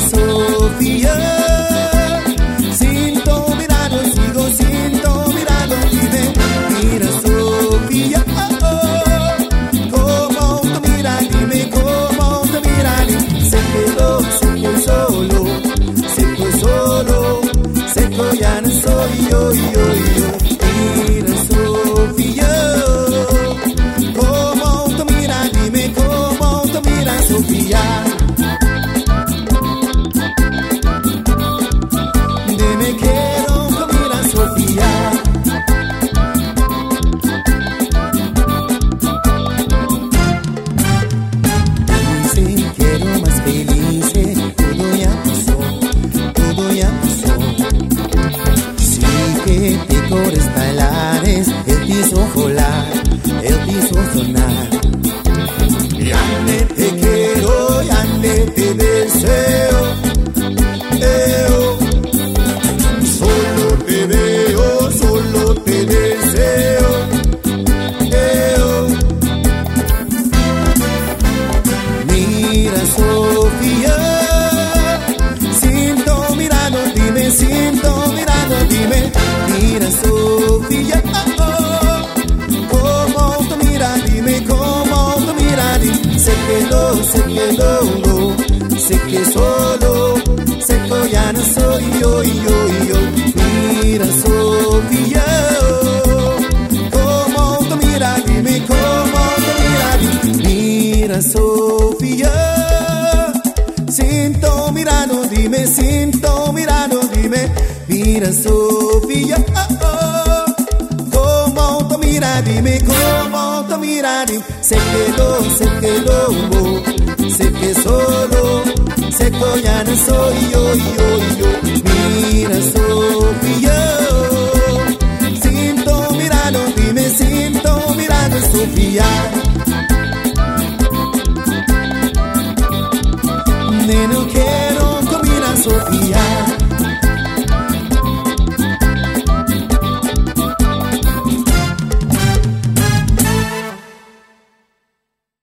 Sofía. Siento mirado, sigo siento mirado y de mira Sofía. Como te mira, dime cómo te mira. Se quedó, se fue solo, se fue solo, se fue ya no soy yo, yo, yo. Este cores talares, el piso jolar, el piso sonar. Yande te quiero, y yande te deseo, eo. Solo te veo, solo te deseo, eo. Mira Sofía. Dime, siento mirando, dime, mira, Sofía. Oh, oh. Cómo te mira, dime cómo te mira, dime. se quedó, se quedó sé que solo seco ya no soy yo, yo, yo. Mira, Sofía, siento mirando, dime, siento mirando, Sofía. no quiero Sofía.